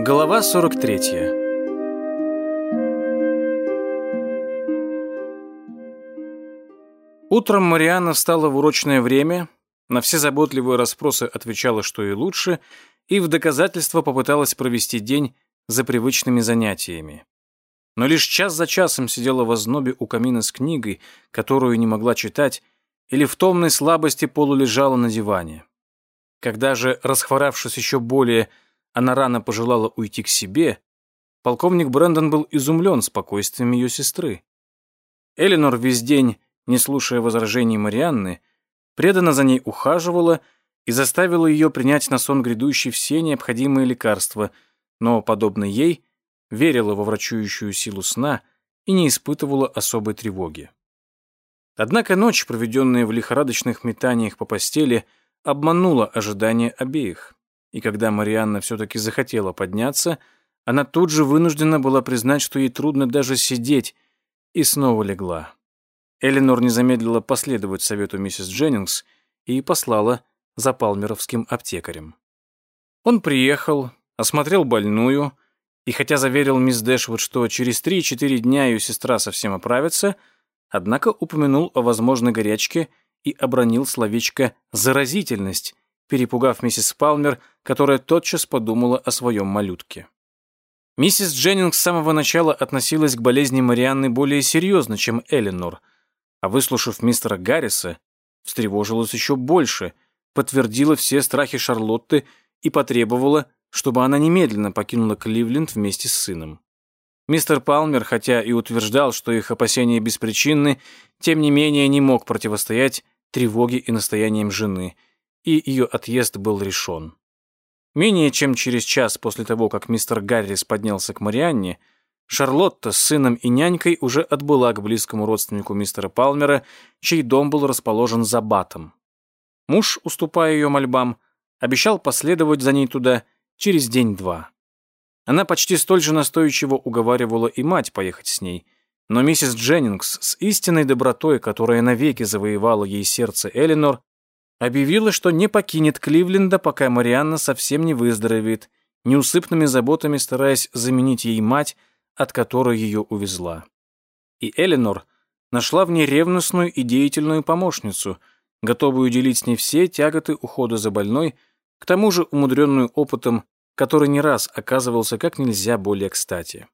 Глава 43 Утром Марианна встала в урочное время, на все заботливые расспросы отвечала, что и лучше, и в доказательство попыталась провести день за привычными занятиями. Но лишь час за часом сидела в ознобе у камина с книгой, которую не могла читать, или в томной слабости полулежала на диване. Когда же, расхворавшись еще более, она рано пожелала уйти к себе, полковник Брэндон был изумлен спокойствием ее сестры. Эленор весь день, не слушая возражений Марианны, преданно за ней ухаживала и заставила ее принять на сон грядущий все необходимые лекарства, но, подобно ей, верила во врачующую силу сна и не испытывала особой тревоги. Однако ночь, проведенная в лихорадочных метаниях по постели, обманула ожидания обеих и когда Марианна все-таки захотела подняться, она тут же вынуждена была признать, что ей трудно даже сидеть, и снова легла. Эленор не замедлила последовать совету миссис Дженнингс и послала за палмеровским аптекарем. Он приехал, осмотрел больную, и хотя заверил мисс Дэшвуд, что через 3-4 дня ее сестра совсем оправится, однако упомянул о возможной горячке и обронил словечко «заразительность», перепугав миссис Палмер, которая тотчас подумала о своем малютке. Миссис Дженнингс с самого начала относилась к болезни Марианны более серьезно, чем Эленор, а выслушав мистера Гарриса, встревожилась еще больше, подтвердила все страхи Шарлотты и потребовала, чтобы она немедленно покинула Кливленд вместе с сыном. Мистер Палмер, хотя и утверждал, что их опасения беспричинны, тем не менее не мог противостоять тревоге и настояниям жены – и ее отъезд был решен. Менее чем через час после того, как мистер Гаррис поднялся к Марианне, Шарлотта с сыном и нянькой уже отбыла к близкому родственнику мистера Палмера, чей дом был расположен за Батом. Муж, уступая ее мольбам, обещал последовать за ней туда через день-два. Она почти столь же настойчиво уговаривала и мать поехать с ней, но миссис Дженнингс с истинной добротой, которая навеки завоевала ей сердце Эленор, объявила, что не покинет Кливленда, пока Марианна совсем не выздоровеет, неусыпными заботами стараясь заменить ей мать, от которой ее увезла. И Эленор нашла в ней ревностную и деятельную помощницу, готовую делить с ней все тяготы ухода за больной, к тому же умудренную опытом, который не раз оказывался как нельзя более кстати.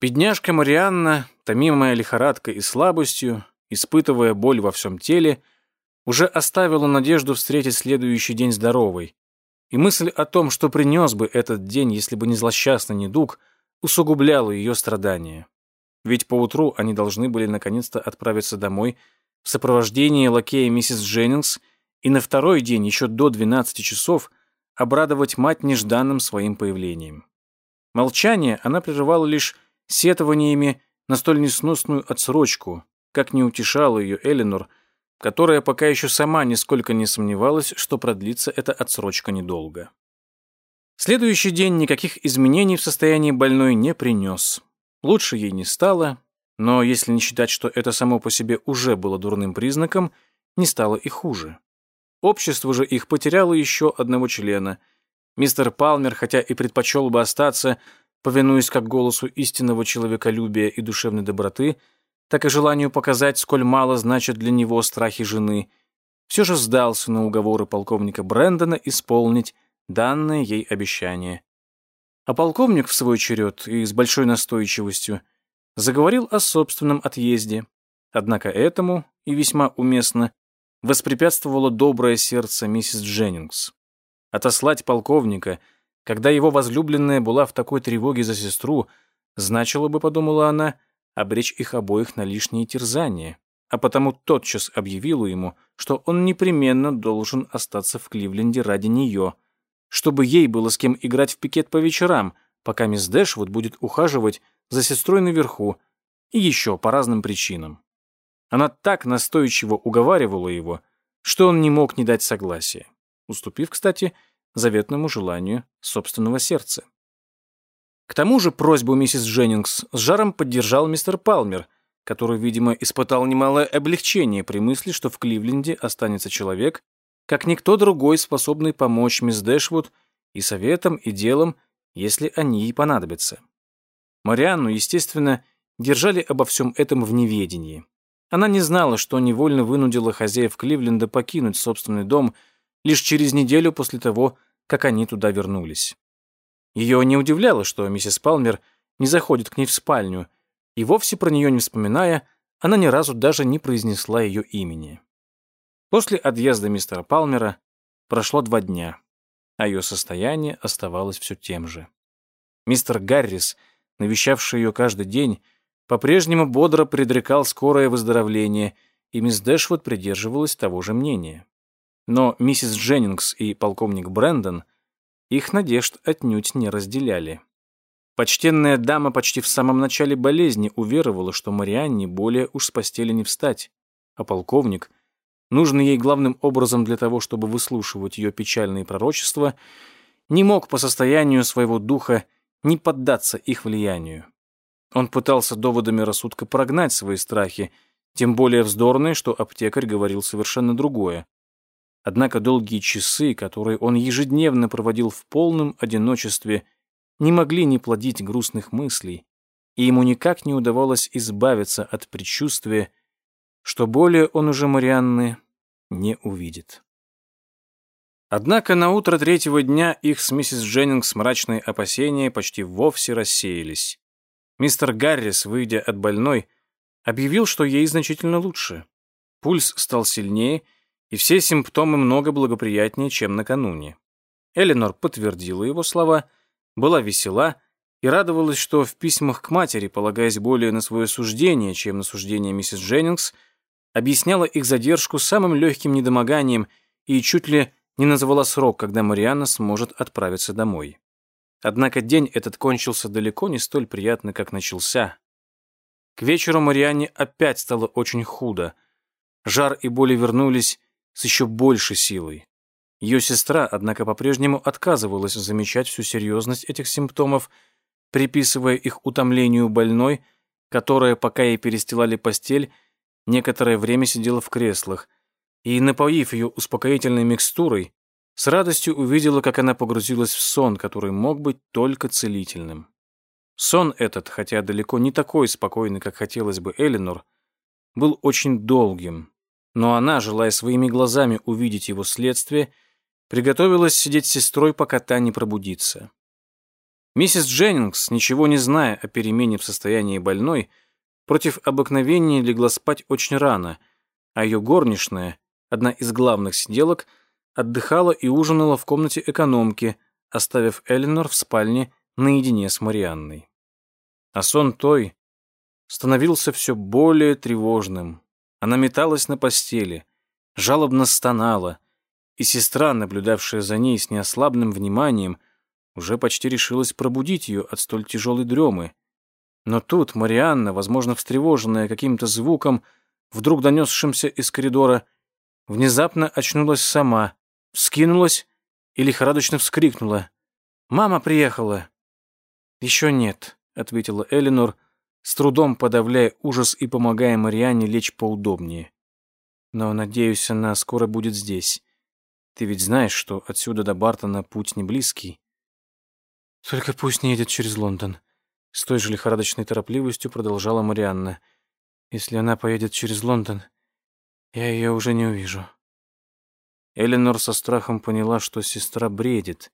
Бедняжка Марианна, томимая лихорадкой и слабостью, испытывая боль во всем теле, уже оставила надежду встретить следующий день здоровой. И мысль о том, что принес бы этот день, если бы не злосчастный недуг, усугубляла ее страдания. Ведь поутру они должны были наконец-то отправиться домой в сопровождении лакея миссис Дженнингс и на второй день, еще до 12 часов, обрадовать мать нежданным своим появлением. Молчание она прерывала лишь сетованиями на столь несносную отсрочку, как не утешала ее Эленор, которая пока еще сама нисколько не сомневалась, что продлится эта отсрочка недолго. Следующий день никаких изменений в состоянии больной не принес. Лучше ей не стало, но если не считать, что это само по себе уже было дурным признаком, не стало и хуже. Общество же их потеряло еще одного члена. Мистер Палмер, хотя и предпочел бы остаться, повинуясь как голосу истинного человеколюбия и душевной доброты, так и желанию показать, сколь мало значат для него страхи жены, все же сдался на уговоры полковника Брэндона исполнить данное ей обещание. А полковник, в свой черед и с большой настойчивостью, заговорил о собственном отъезде. Однако этому, и весьма уместно, воспрепятствовало доброе сердце миссис Дженнингс. Отослать полковника, когда его возлюбленная была в такой тревоге за сестру, значило бы, подумала она, — обречь их обоих на лишние терзания, а потому тотчас объявила ему, что он непременно должен остаться в Кливленде ради нее, чтобы ей было с кем играть в пикет по вечерам, пока мисс Дэшвуд будет ухаживать за сестрой наверху и еще по разным причинам. Она так настойчиво уговаривала его, что он не мог не дать согласия, уступив, кстати, заветному желанию собственного сердца. К тому же просьбу миссис Дженнингс с жаром поддержал мистер Палмер, который, видимо, испытал немалое облегчение при мысли, что в Кливленде останется человек, как никто другой, способный помочь мисс Дэшвуд и советом, и делом, если они ей понадобятся. Марианну, естественно, держали обо всем этом в неведении. Она не знала, что невольно вынудила хозяев Кливленда покинуть собственный дом лишь через неделю после того, как они туда вернулись. Ее не удивляло, что миссис Палмер не заходит к ней в спальню, и вовсе про нее не вспоминая, она ни разу даже не произнесла ее имени. После отъезда мистера Палмера прошло два дня, а ее состояние оставалось все тем же. Мистер Гаррис, навещавший ее каждый день, по-прежнему бодро предрекал скорое выздоровление, и мисс Дэшвуд придерживалась того же мнения. Но миссис Дженнингс и полковник Брэндон их надежд отнюдь не разделяли. Почтенная дама почти в самом начале болезни уверовала, что Марианне более уж с постели не встать, а полковник, нужный ей главным образом для того, чтобы выслушивать ее печальные пророчества, не мог по состоянию своего духа не поддаться их влиянию. Он пытался доводами рассудка прогнать свои страхи, тем более вздорные, что аптекарь говорил совершенно другое. Однако долгие часы, которые он ежедневно проводил в полном одиночестве, не могли не плодить грустных мыслей, и ему никак не удавалось избавиться от предчувствия, что более он уже Марианны не увидит. Однако на утро третьего дня их с миссис Дженнингс мрачные опасения почти вовсе рассеялись. Мистер Гаррис, выйдя от больной, объявил, что ей значительно лучше. Пульс стал сильнее, и все симптомы много благоприятнее, чем накануне. Эленор подтвердила его слова, была весела и радовалась, что в письмах к матери, полагаясь более на свое суждение, чем на суждение миссис Дженнингс, объясняла их задержку самым легким недомоганием и чуть ли не назвала срок, когда Марианна сможет отправиться домой. Однако день этот кончился далеко не столь приятно, как начался. К вечеру Марианне опять стало очень худо. Жар и боли вернулись с еще большей силой. Ее сестра, однако, по-прежнему отказывалась замечать всю серьезность этих симптомов, приписывая их утомлению больной, которая, пока ей перестилали постель, некоторое время сидела в креслах, и, напоив ее успокоительной микстурой, с радостью увидела, как она погрузилась в сон, который мог быть только целительным. Сон этот, хотя далеко не такой спокойный, как хотелось бы Эленор, был очень долгим, но она, желая своими глазами увидеть его следствие, приготовилась сидеть с сестрой, пока та не пробудится. Миссис Дженнингс, ничего не зная о перемене в состоянии больной, против обыкновения легла спать очень рано, а ее горничная, одна из главных сиделок, отдыхала и ужинала в комнате экономки, оставив Эленор в спальне наедине с Марианной. А сон той становился все более тревожным. Она металась на постели, жалобно стонала, и сестра, наблюдавшая за ней с неослабным вниманием, уже почти решилась пробудить ее от столь тяжелой дремы. Но тут Марианна, возможно, встревоженная каким-то звуком, вдруг донесшимся из коридора, внезапно очнулась сама вскинулась и лихорадочно вскрикнула. «Мама приехала!» «Еще нет», — ответила Элинор, с трудом подавляя ужас и помогая Марианне лечь поудобнее. «Но, надеюсь, она скоро будет здесь. Ты ведь знаешь, что отсюда до Бартона путь не близкий». «Только пусть не едет через Лондон», — с той же лихорадочной торопливостью продолжала Марианна. «Если она поедет через Лондон, я ее уже не увижу». Эленор со страхом поняла, что сестра бредит,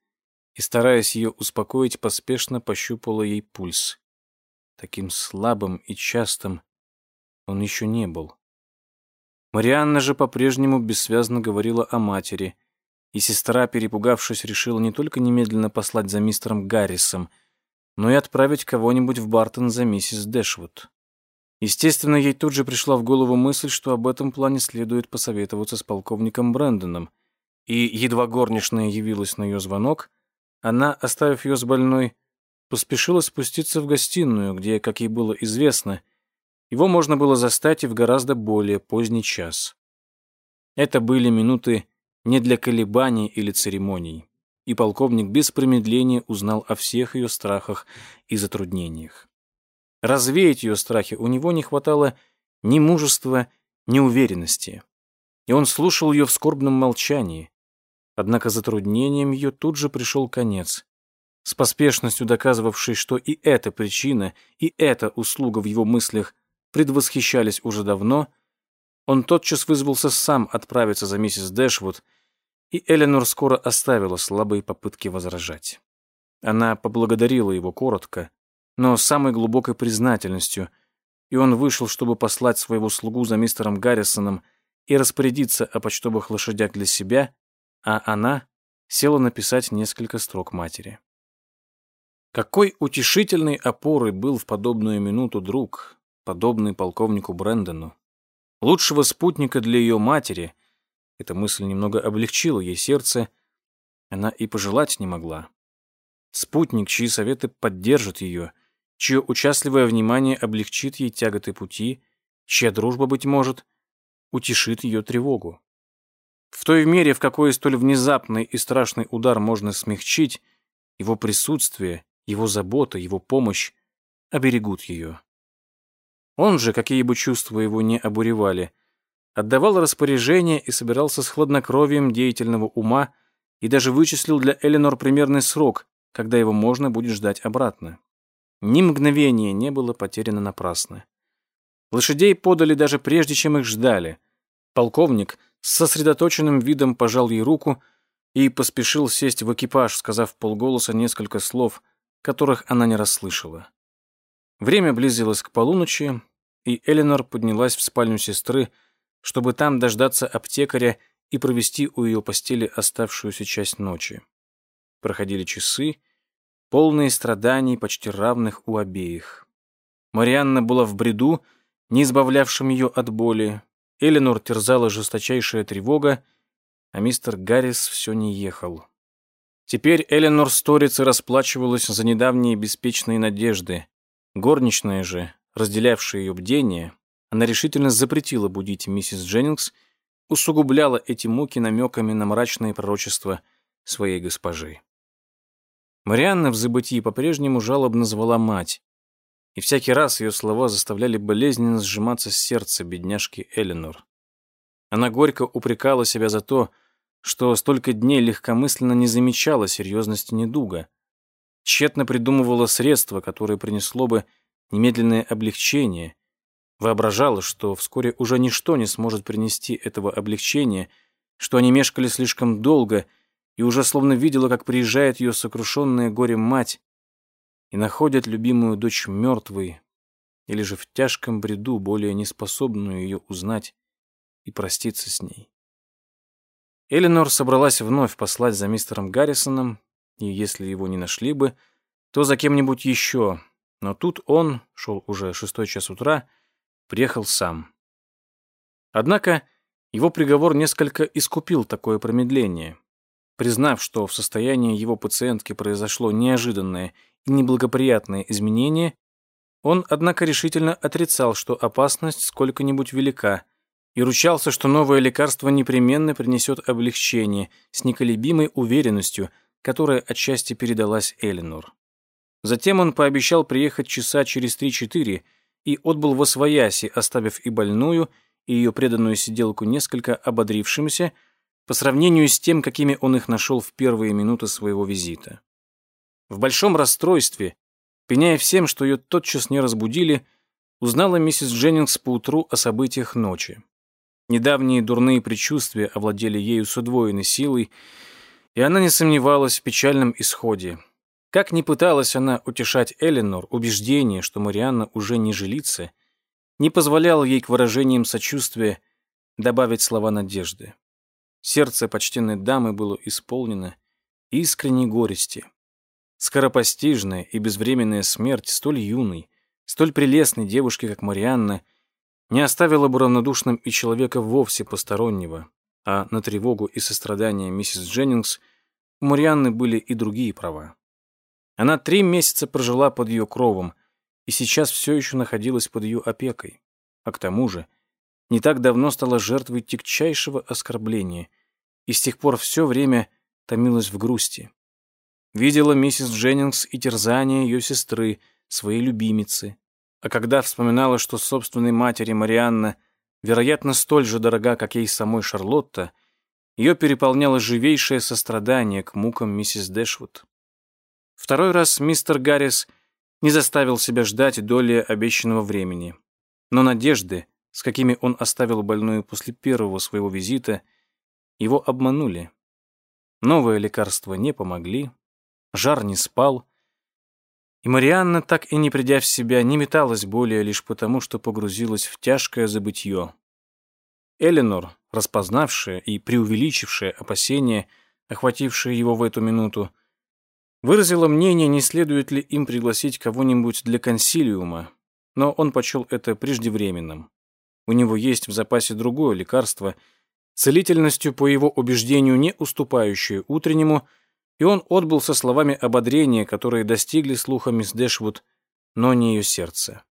и, стараясь ее успокоить, поспешно пощупала ей пульс. Таким слабым и частым он еще не был. Марианна же по-прежнему бессвязно говорила о матери, и сестра, перепугавшись, решила не только немедленно послать за мистером Гаррисом, но и отправить кого-нибудь в Бартон за миссис Дэшвуд. Естественно, ей тут же пришла в голову мысль, что об этом плане следует посоветоваться с полковником Брэндоном, и едва горничная явилась на ее звонок, она, оставив ее с больной, поспешила спуститься в гостиную, где, как ей было известно, его можно было застать и в гораздо более поздний час. Это были минуты не для колебаний или церемоний, и полковник без промедления узнал о всех ее страхах и затруднениях. Развеять ее страхи у него не хватало ни мужества, ни уверенности. И он слушал ее в скорбном молчании. Однако затруднением ее тут же пришел конец. С поспешностью доказывавшей, что и эта причина, и эта услуга в его мыслях предвосхищались уже давно, он тотчас вызвался сам отправиться за миссис Дэшвуд, и Эленор скоро оставила слабые попытки возражать. Она поблагодарила его коротко, но с самой глубокой признательностью, и он вышел, чтобы послать своего слугу за мистером Гаррисоном и распорядиться о почтовых лошадях для себя, а она села написать несколько строк матери. Какой утешительной опорой был в подобную минуту друг, подобный полковнику Брэндону. Лучшего спутника для ее матери, эта мысль немного облегчила ей сердце, она и пожелать не могла. Спутник, чьи советы поддержат ее, чье участливое внимание облегчит ей тяготы пути, чья дружба, быть может, утешит ее тревогу. В той мере, в какой столь внезапный и страшный удар можно смягчить, его присутствие, его забота, его помощь оберегут ее. Он же, какие бы чувства его не обуревали, отдавал распоряжение и собирался с хладнокровием деятельного ума и даже вычислил для Эленор примерный срок, когда его можно будет ждать обратно. Ни мгновения не было потеряно напрасно. Лошадей подали даже прежде, чем их ждали. Полковник с сосредоточенным видом пожал ей руку и поспешил сесть в экипаж, сказав полголоса несколько слов, которых она не расслышала. Время близилось к полуночи, и Эленор поднялась в спальню сестры, чтобы там дождаться аптекаря и провести у ее постели оставшуюся часть ночи. Проходили часы, полные страданий, почти равных у обеих. Марианна была в бреду, не избавлявшем ее от боли. Эленор терзала жесточайшая тревога, а мистер Гаррис все не ехал. Теперь Эленор Сторец расплачивалась за недавние беспечные надежды. Горничная же, разделявшая ее бдение, она решительно запретила будить миссис Дженнингс, усугубляла эти муки намеками на мрачные пророчества своей госпожи. Марианна в забытии по-прежнему жалобно звала мать, и всякий раз ее слова заставляли болезненно сжиматься сердце бедняжки Эленор. Она горько упрекала себя за то, что столько дней легкомысленно не замечала серьезности недуга, тщетно придумывала средство, которое принесло бы немедленное облегчение, воображала, что вскоре уже ничто не сможет принести этого облегчения, что они мешкали слишком долго, и уже словно видела, как приезжает ее сокрушенная горем мать и находят любимую дочь мертвой, или же в тяжком бреду, более неспособную ее узнать и проститься с ней. Эленор собралась вновь послать за мистером Гаррисоном, и если его не нашли бы, то за кем-нибудь еще. Но тут он, шел уже шестой час утра, приехал сам. Однако его приговор несколько искупил такое промедление. Признав, что в состоянии его пациентки произошло неожиданное и неблагоприятное изменение, он, однако, решительно отрицал, что опасность сколько-нибудь велика, и ручался, что новое лекарство непременно принесет облегчение с неколебимой уверенностью – которая отчасти передалась Эленор. Затем он пообещал приехать часа через три-четыре и отбыл во свояси, оставив и больную, и ее преданную сиделку несколько ободрившимся по сравнению с тем, какими он их нашел в первые минуты своего визита. В большом расстройстве, пеняя всем, что ее тотчас не разбудили, узнала миссис Дженнингс поутру о событиях ночи. Недавние дурные предчувствия овладели ею с удвоенной силой, и она не сомневалась в печальном исходе. Как ни пыталась она утешать Эленор, убеждение, что Марианна уже не жилится, не позволяло ей к выражениям сочувствия добавить слова надежды. Сердце почтенной дамы было исполнено искренней горести. Скоропостижная и безвременная смерть столь юной, столь прелестной девушки, как Марианна, не оставила бы равнодушным и человека вовсе постороннего, а на тревогу и сострадание миссис Дженнингс у Марианны были и другие права. Она три месяца прожила под ее кровом и сейчас все еще находилась под ее опекой. А к тому же не так давно стала жертвой тягчайшего оскорбления и с тех пор все время томилась в грусти. Видела миссис Дженнингс и терзание ее сестры, своей любимицы, а когда вспоминала, что собственной матери Марианна вероятно, столь же дорога, как ей самой Шарлотта, ее переполняло живейшее сострадание к мукам миссис Дэшвуд. Второй раз мистер Гаррис не заставил себя ждать доли обещанного времени. Но надежды, с какими он оставил больную после первого своего визита, его обманули. Новые лекарства не помогли, жар не спал, и Марианна, так и не придя в себя, не металась более лишь потому, что погрузилась в тяжкое забытье. Эленор, распознавшая и преувеличившая опасения, охватившие его в эту минуту, выразила мнение, не следует ли им пригласить кого-нибудь для консилиума, но он почел это преждевременным. У него есть в запасе другое лекарство, целительностью, по его убеждению, не уступающее утреннему, и он отбыл со словами ободрения, которые достигли слуха мисс Дэшвуд, но не ее сердце.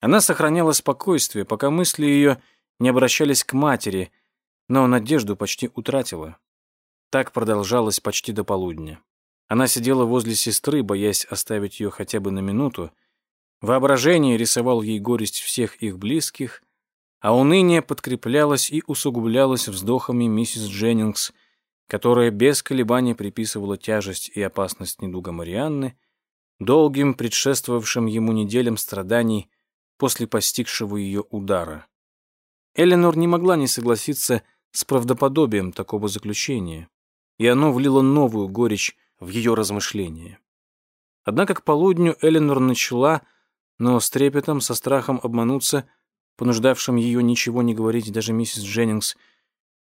Она сохраняла спокойствие, пока мысли ее не обращались к матери, но надежду почти утратила. Так продолжалось почти до полудня. Она сидела возле сестры, боясь оставить ее хотя бы на минуту. Воображение рисовал ей горесть всех их близких, а уныние подкреплялось и усугублялось вздохами миссис Дженнингс, которая без колебаний приписывала тяжесть и опасность недуга Марианны, долгим предшествовавшим ему неделям страданий после постигшего ее удара. Эленор не могла не согласиться с правдоподобием такого заключения, и оно влило новую горечь в ее размышления. Однако к полудню Эленор начала, но с трепетом, со страхом обмануться, понуждавшим ее ничего не говорить даже миссис Дженнингс,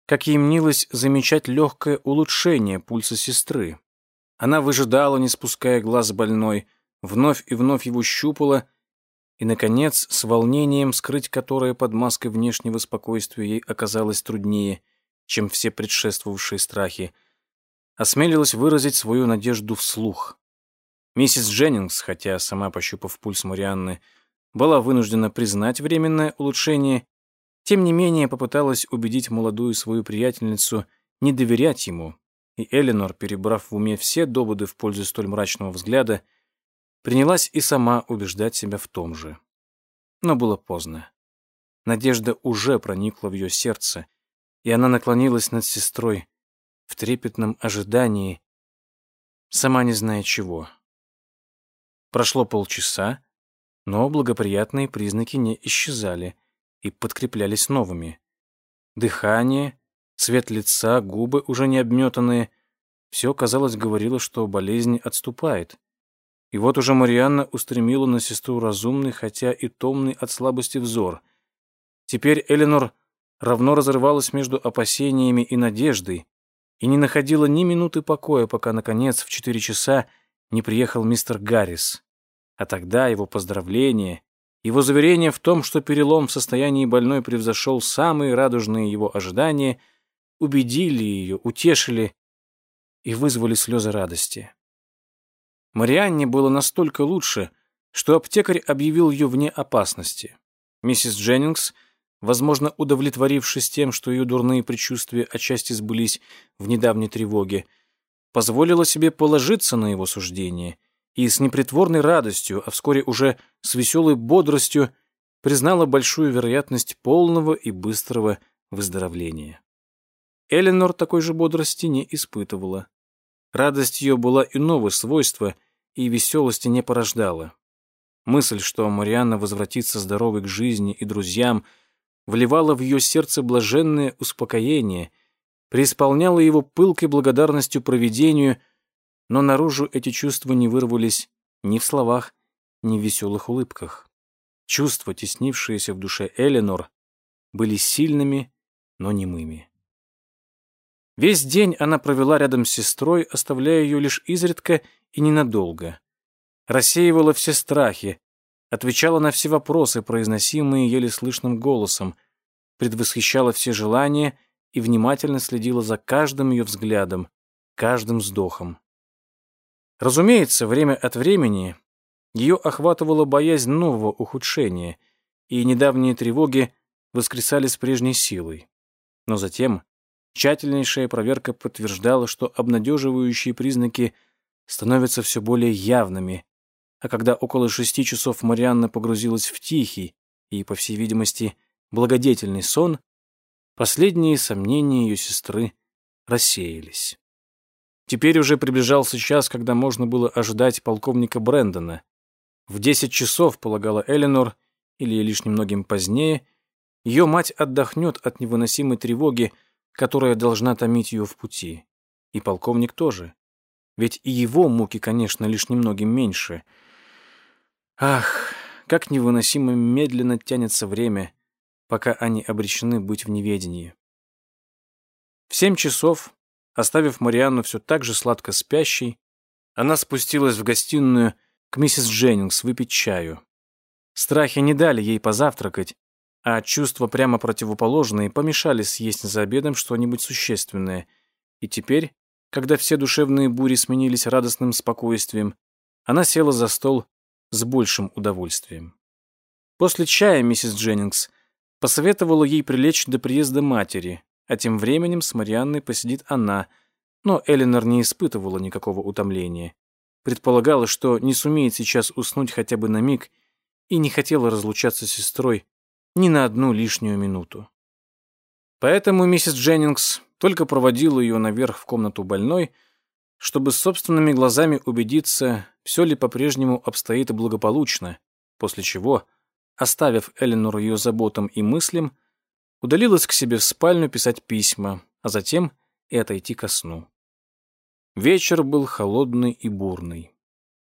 как ей мнилось замечать легкое улучшение пульса сестры. Она выжидала, не спуская глаз больной, вновь и вновь его щупала, и, наконец, с волнением, скрыть которое под маской внешнего спокойствия ей оказалось труднее, чем все предшествовавшие страхи, осмелилась выразить свою надежду вслух. Миссис Дженнингс, хотя сама пощупав пульс Марианны, была вынуждена признать временное улучшение тем не менее попыталась убедить молодую свою приятельницу не доверять ему, и Эленор, перебрав в уме все доводы в пользу столь мрачного взгляда, принялась и сама убеждать себя в том же. Но было поздно. Надежда уже проникла в ее сердце, и она наклонилась над сестрой в трепетном ожидании, сама не зная чего. Прошло полчаса, но благоприятные признаки не исчезали — и подкреплялись новыми. Дыхание, цвет лица, губы уже не обметанные — все, казалось, говорило, что болезнь отступает. И вот уже Марианна устремила на сестру разумный, хотя и томный от слабости взор. Теперь Эленор равно разрывалась между опасениями и надеждой и не находила ни минуты покоя, пока, наконец, в четыре часа не приехал мистер Гаррис. А тогда его поздравления его заверение в том, что перелом в состоянии больной превзошел самые радужные его ожидания, убедили ее, утешили и вызвали слезы радости. Марианне было настолько лучше, что аптекарь объявил ее вне опасности. Миссис Дженнингс, возможно, удовлетворившись тем, что ее дурные предчувствия отчасти сбылись в недавней тревоге, позволила себе положиться на его суждение и с непритворной радостью, а вскоре уже с веселой бодростью признала большую вероятность полного и быстрого выздоровления. Эленор такой же бодрости не испытывала. Радость ее была иного свойства и веселости не порождала. Мысль, что Марианна возвратится здоровой к жизни и друзьям, вливала в ее сердце блаженное успокоение, преисполняла его пылкой благодарностью провидению но наружу эти чувства не вырвались ни в словах, ни в веселых улыбках. Чувства, теснившиеся в душе Эленор, были сильными, но немыми. Весь день она провела рядом с сестрой, оставляя ее лишь изредка и ненадолго. Рассеивала все страхи, отвечала на все вопросы, произносимые еле слышным голосом, предвосхищала все желания и внимательно следила за каждым ее взглядом, каждым вздохом. Разумеется, время от времени ее охватывала боязнь нового ухудшения, и недавние тревоги воскресали с прежней силой. Но затем тщательнейшая проверка подтверждала, что обнадеживающие признаки становятся все более явными, а когда около шести часов Марианна погрузилась в тихий и, по всей видимости, благодетельный сон, последние сомнения ее сестры рассеялись. Теперь уже приближался час, когда можно было ожидать полковника Брэндона. В десять часов, полагала Эленор, или лишь немногим позднее, ее мать отдохнет от невыносимой тревоги, которая должна томить ее в пути. И полковник тоже. Ведь и его муки, конечно, лишь немногим меньше. Ах, как невыносимо медленно тянется время, пока они обречены быть в неведении. В семь часов Оставив Марианну все так же сладко спящей, она спустилась в гостиную к миссис Дженнингс выпить чаю. Страхи не дали ей позавтракать, а чувства прямо противоположные помешали съесть за обедом что-нибудь существенное. И теперь, когда все душевные бури сменились радостным спокойствием, она села за стол с большим удовольствием. После чая миссис Дженнингс посоветовала ей прилечь до приезда матери, а тем временем с Марианной посидит она, но Эленор не испытывала никакого утомления. Предполагала, что не сумеет сейчас уснуть хотя бы на миг и не хотела разлучаться с сестрой ни на одну лишнюю минуту. Поэтому миссис Дженнингс только проводила ее наверх в комнату больной, чтобы собственными глазами убедиться, все ли по-прежнему обстоит благополучно, после чего, оставив Эленор ее заботам и мыслям, удалилась к себе в спальню писать письма, а затем и отойти ко сну. Вечер был холодный и бурный.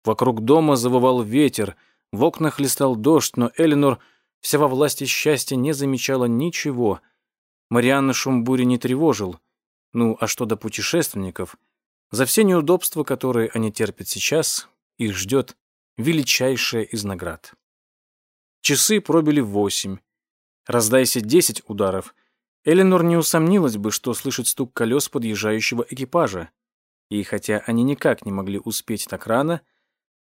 Вокруг дома завывал ветер, в окнах листал дождь, но Эленор, вся во власти счастья, не замечала ничего. Марианна шум бури не тревожил. Ну, а что до путешественников? За все неудобства, которые они терпят сейчас, их ждет величайшая из наград. Часы пробили восемь. Раздайся десять ударов, Эленор не усомнилась бы, что слышит стук колес подъезжающего экипажа. И хотя они никак не могли успеть так рано,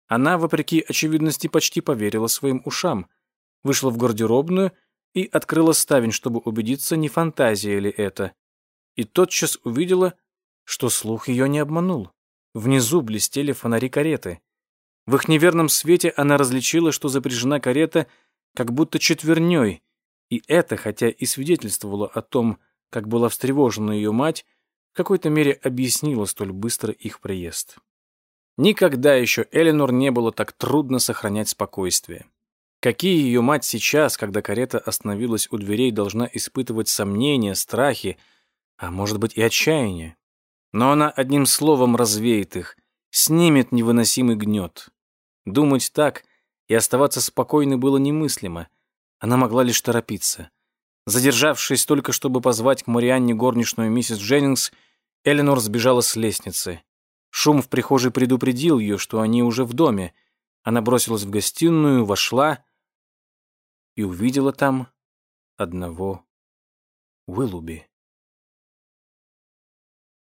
она, вопреки очевидности, почти поверила своим ушам, вышла в гардеробную и открыла ставень, чтобы убедиться, не фантазия ли это. И тотчас увидела, что слух ее не обманул. Внизу блестели фонари кареты. В их неверном свете она различила, что запряжена карета как будто четверней, и это, хотя и свидетельствовало о том, как была встревожена ее мать, в какой-то мере объяснило столь быстро их приезд. Никогда еще Эленор не было так трудно сохранять спокойствие. Какие ее мать сейчас, когда карета остановилась у дверей, должна испытывать сомнения, страхи, а может быть и отчаяние. Но она одним словом развеет их, снимет невыносимый гнет. Думать так и оставаться спокойной было немыслимо — она могла лишь торопиться. Задержавшись только, чтобы позвать к Марианне горничную миссис Дженнингс, Эленор сбежала с лестницы. Шум в прихожей предупредил ее, что они уже в доме. Она бросилась в гостиную, вошла и увидела там одного Уиллуби.